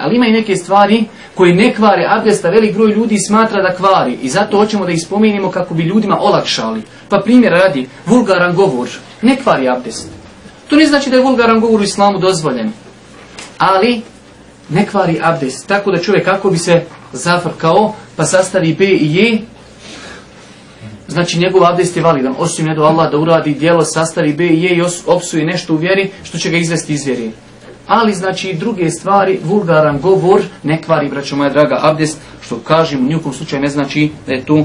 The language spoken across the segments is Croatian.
Ali ima i neke stvari koje ne kvare abdest, a velik broj ljudi smatra da kvari. I zato hoćemo da ih spomenimo kako bi ljudima olakšali. Pa primjer radi, vulgaran govor ne kvari abdest. To ne znači da je vulgaran govor u islamu dozvoljen. Ali ne kvari abdest. Tako da čovjek kako bi se zafrkao, pa sastavi B i J, znači njegov abdest je validan. Osim ne do Allah da uradi djelo, sastavi B i J i opsuje nešto u vjeri, što će ga izvesti iz vjeri. Ali znači druge stvari, vulgaran govor, ne kvari, braćo moja draga, abdest, što kažem u nijekom slučaju ne znači da je tu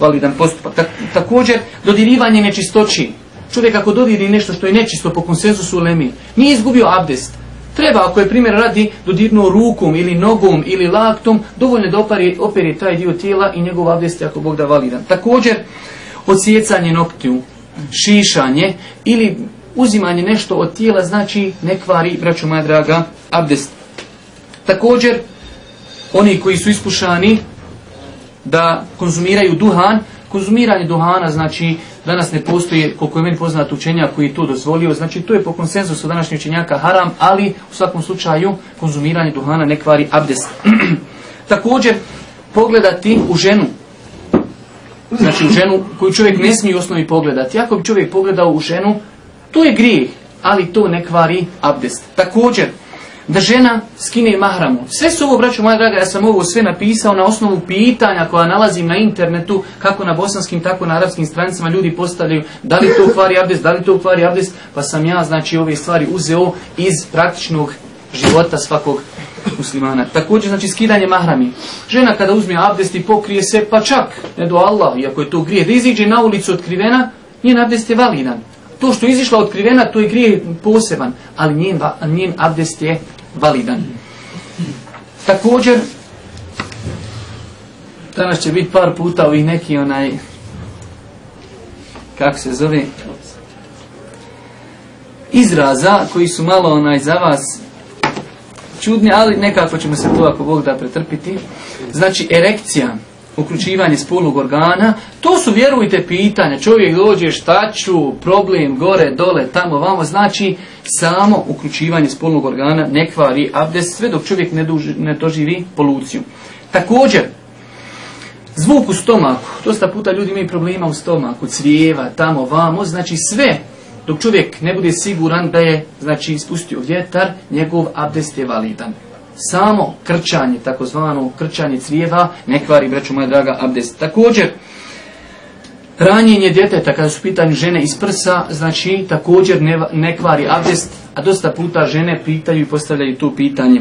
validan postupak. također, dodirivanje nečistoći. Čovjek ako dodiri nešto što je nečisto po konsenzusu lemi, nije izgubio abdest. Treba, ako je primjer radi, dodirnuo rukom ili nogom ili laktom, dovoljno da operi, operi taj dio tijela i njegov abdest je ako Bog da validan. Također, odsjecanje noktiju, šišanje ili uzimanje nešto od tijela znači ne kvari, braćo moja draga, abdest. Također, oni koji su iskušani da konzumiraju duhan, konzumiranje duhana znači danas ne postoji, koliko je meni poznat učenjak koji je to dozvolio, znači to je po konsenzusu današnjih učenjaka haram, ali u svakom slučaju konzumiranje duhana ne kvari abdest. Također, pogledati u ženu, znači u ženu koju čovjek ne smije u osnovi pogledati. Ako bi čovjek pogledao u ženu, to je grijeh, ali to ne kvari abdest. Također, da žena skine mahramu. Sve su ovo, braćo moja draga, ja sam ovo sve napisao na osnovu pitanja koja nalazim na internetu, kako na bosanskim, tako na arapskim stranicama ljudi postavljaju da li to kvari abdest, da li to kvari abdest, pa sam ja, znači, ove stvari uzeo iz praktičnog života svakog muslimana. Također, znači, skidanje mahrami. Žena kada uzme abdest i pokrije se, pa čak, ne do Allah, iako je to grije, da iziđe na ulicu otkrivena, njen abdest je validan. To što je izišla otkrivena, to je grije poseban, ali njen, njen abdest je validan. Također, danas će biti par puta ovih neki onaj, kako se zove, izraza koji su malo onaj za vas čudni, ali nekako ćemo se to ako Bog da pretrpiti. Znači, erekcija uključivanje spolnog organa, to su, vjerujte, pitanja. Čovjek dođe, šta ću, problem, gore, dole, tamo, vamo, znači samo uključivanje spolnog organa ne kvari abdest sve dok čovjek ne, ne doživi poluciju. Također, zvuk u stomaku, dosta puta ljudi imaju problema u stomaku, crijeva, tamo, vamo, znači sve dok čovjek ne bude siguran da je znači ispustio vjetar, njegov abdest je validan samo krčanje, takozvano krčanje crijeva, ne kvari, breću moja draga, abdest. Također, ranjenje djeteta, kada su pitanju žene iz prsa, znači također ne, ne kvari abdest, a dosta puta žene pitaju i postavljaju tu pitanje.